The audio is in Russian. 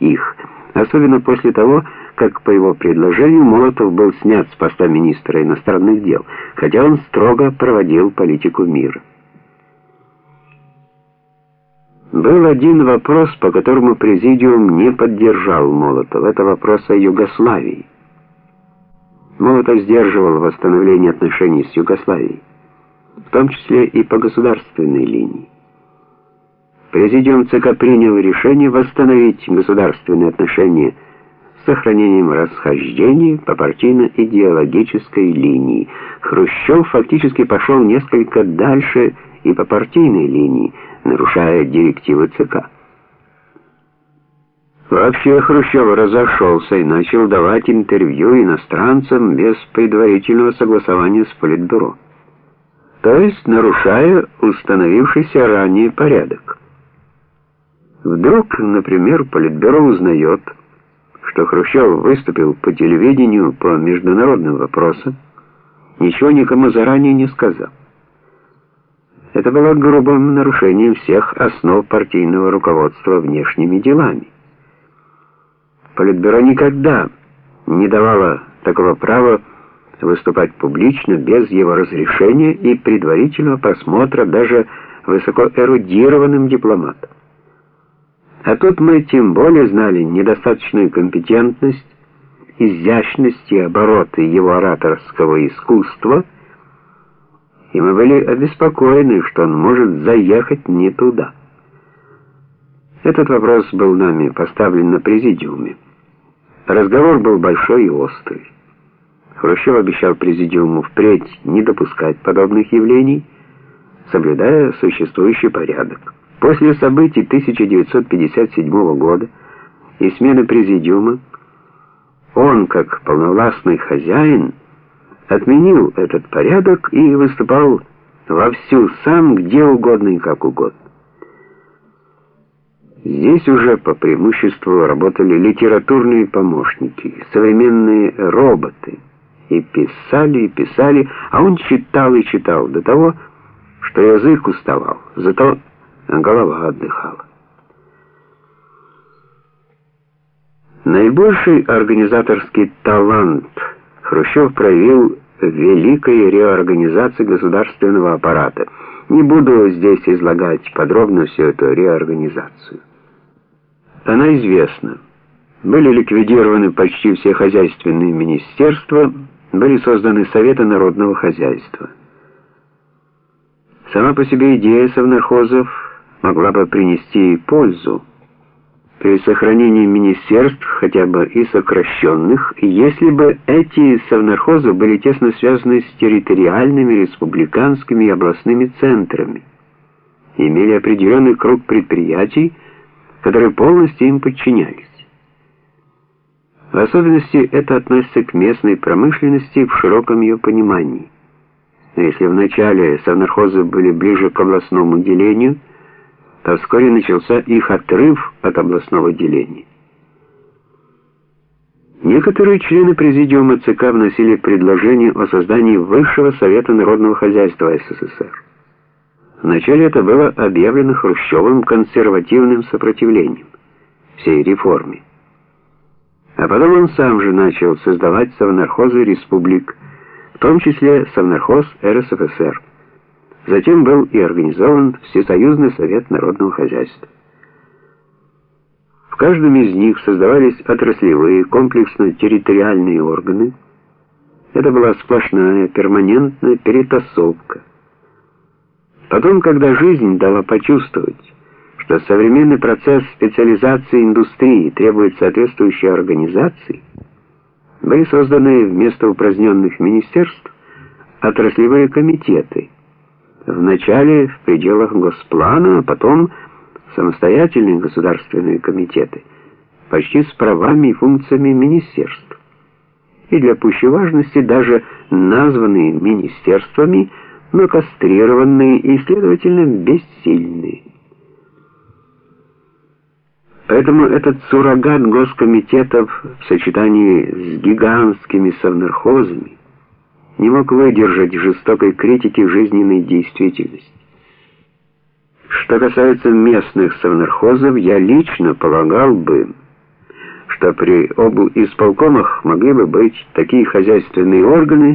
их, особенно после того, как по его предложению Молотов был снят с поста министра иностранных дел, хотя он строго проводил политику мира. Был один вопрос, по которому президиум не поддержал Молотова. Это вопрос о Югославии. Молотов сдерживал восстановление отношений с Югославией, в том числе и по государственной линии. Президиум ЦК принял решение восстановить государственные отношения с сохранением расхождений по партийно-идеологической линии. Хрущев фактически пошел несколько дальше и по партийной линии, нарушая директивы ЦК. Вообще Хрущев разошелся и начал давать интервью иностранцам без предварительного согласования с Политбюро, то есть нарушая установившийся ранее порядок. Вдруг, например, Политбюро узнает, что Хрущев выступил по телевидению по международным вопросам, ничего никому заранее не сказав. Это было грубым нарушением всех основ партийного руководства внешними делами. Политбюро никогда не давало такого права выступать публично без его разрешения и предварительного просмотра даже высокоэрудированным дипломатом. А тут мы тем более знали недостаточную компетентность, изящность и обороты его ораторского искусства, и мы были обеспокоены, что он может заехать не туда. Этот вопрос был нами поставлен на президиуме. Разговор был большой и острый. Хрущев обещал президиуму впредь не допускать подобных явлений, соблюдая существующий порядок. После событий 1957 года и смены президиума он, как полновластный хозяин, отменил этот порядок и выступал вовсю сам где угодно и как угодно. Здесь уже по преимуществу работали литературные помощники, современные роботы, и писали, и писали, а он читал и читал до того, что язык уставал, зато голова отдыхала. Наибольший организаторский талант Хрущев проявил в великой реорганизации государственного аппарата. Не буду здесь излагать подробно всю эту реорганизацию. Она известна. Были ликвидированы почти все хозяйственные министерства, были созданы Советы народного хозяйства. Сама по себе идея совнархозов могла бы принести пользу при сохранении министерств, хотя бы и сокращенных, если бы эти совнархозы были тесно связаны с территориальными, республиканскими и областными центрами, имели определенный круг предприятий, которые полностью им подчинялись. В особенности это относится к местной промышленности в широком ее понимании. Но если вначале совнархозы были ближе к областному делению, то вскоре начался их отрыв от областного деления. Некоторые члены президиума ЦК вносили предложение о создании Высшего Совета Народного Хозяйства СССР. Вначале это было объявлено Хрущевым консервативным сопротивлением всей реформе. А потом он сам же начал создавать совнархозы республик, в том числе совнархоз РСФСР. Затем был и организован Всесоюзный совет народного хозяйства. В каждом из них создавались отраслевые, комплексно-территориальные органы. Это была сплошная, перманентная перетасовка. Потом, когда жизнь дала почувствовать, что современный процесс специализации индустрии требует соответствующей организации, были созданы вместо упраздненных министерств отраслевые комитеты – Вначале в пределах Госплана, а потом самостоятельные государственные комитеты, почти с правами и функциями министерств. И для пущей важности даже названные министерствами, но кастрированные и, следовательно, бессильные. Поэтому этот суррогат госкомитетов в сочетании с гигантскими совнархозами не мог выдержать жестокой критики жизненной действительности. Что касается местных совнархозов, я лично полагал бы, что при обл. исполкомах могли бы быть такие хозяйственные органы,